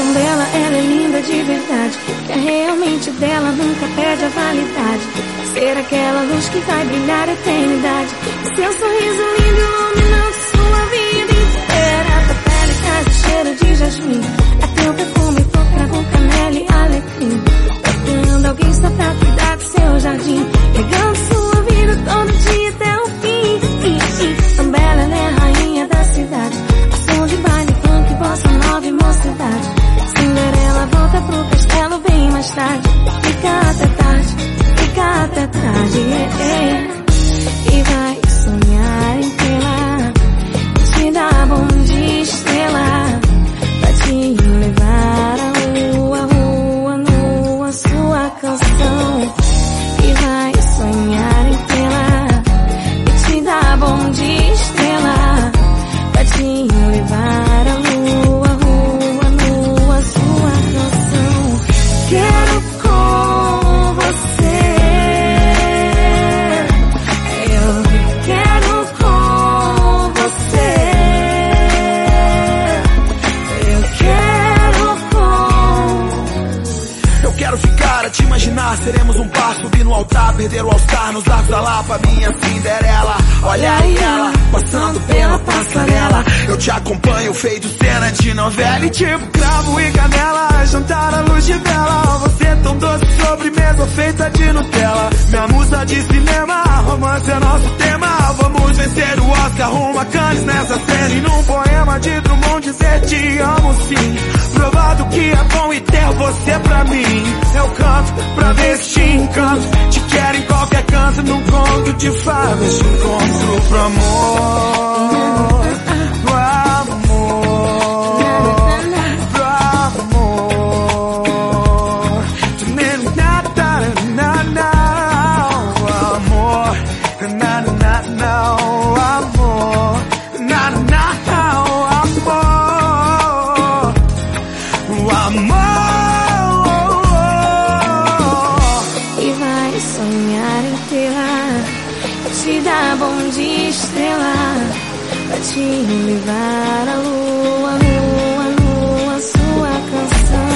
tão bela, ela é linda de verdade. Que é realmente dela nunca perde a validade. Ser aquela luz que vai brilhar a eternidade. Seu sorriso lindo iluminando jardim. Pegando sua vida todo dia até o fim. Tão bela, ela é rainha da cidade. A som de baile, funk, bossa nova e mocidade. Cinderela volta pro castelo bem mais tarde. Fica até tarde, fica até tarde. E vai par, subir no altar, perder o All-Star nos largos da Lapa, minha Cinderela. Olha aí ela, passando pela passarela. Eu te acompanho, feito cena de novela e tipo cravo e canela. Jantar à luz de vela, você é tão doce, sobremesa feita de Nutella. Minha musa de cinema, romance é nosso tema. Vamos vencer o Oscar, rumo a Cannes nessa cena. E num poema de Drummond dizer te amo sim. Provado que é bom e você pra mim. Eu canto pra ver se te encanto. Te quero em qualquer canto, num conto de fadas. Te encontro pro amor. e sonhar em tê-la. Te dar bom de estrela pra te levar à lua, lua, lua, sua canção.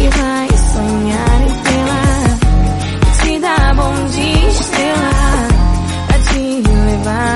E vai sonhar em tê-la. Te dar bom de estrela pra te levar.